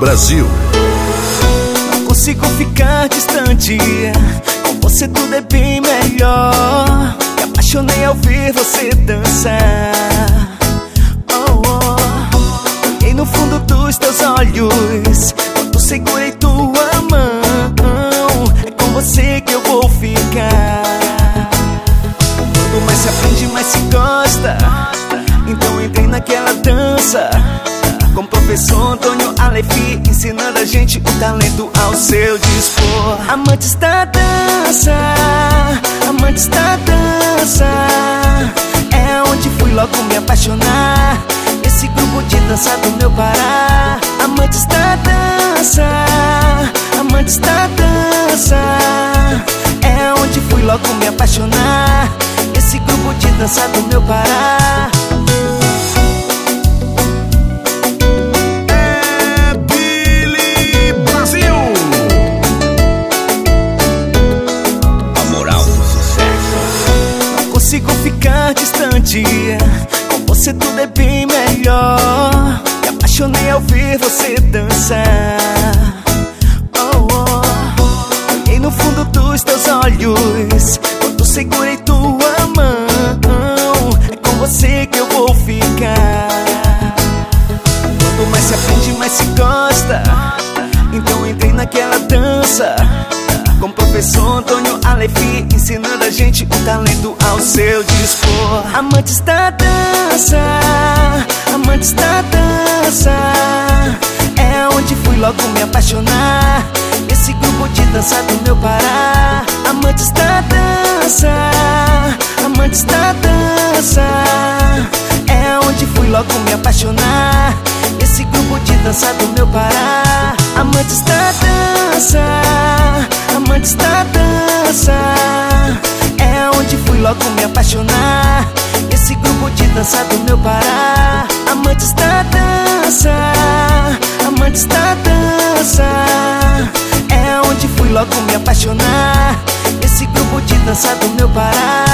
Brasil. Não consigo ficar distante. Com você tudo é bem melhor. Me apaixonei ao ver você dançar. Oh, oh. E no fundo dos teus olhos, quando segurei tua mão, é com você que eu vou ficar. Quando mais se aprende, mais se gosta. Então entrei naquela dança. Professor Antônio Alefi Ensinando a gente o talento ao seu dispor. Amantes da dança Amantes da dança. É onde fui logo me apaixonar. Esse grupo de dança do meu Pará. Amantes da dança Amantes da dança. É onde fui logo me apaixonar. Esse grupo de dança do meu Pará ficar distante. Com você tudo é bem melhor. Me apaixonei ao ver você dançar. Oh, oh. Olhei no fundo dos teus olhos. Quando segurei tua mão. É com você que eu vou ficar. Quando mais se aprende, mais se Antônio Alefi Ensinando a gente o talento ao seu dispor. Amantes da dança Amantes da dança. É onde fui logo me apaixonar. Esse grupo de dança do meu Pará. Amantes da dança Amantes da dança. É onde fui logo me apaixonar. Esse grupo de dança do meu Pará apaixonar. Esse grupo de dança do meu Pará. Amantes da dança Amantes da dança É onde fui logo me apaixonar. Esse grupo de dança do meu Pará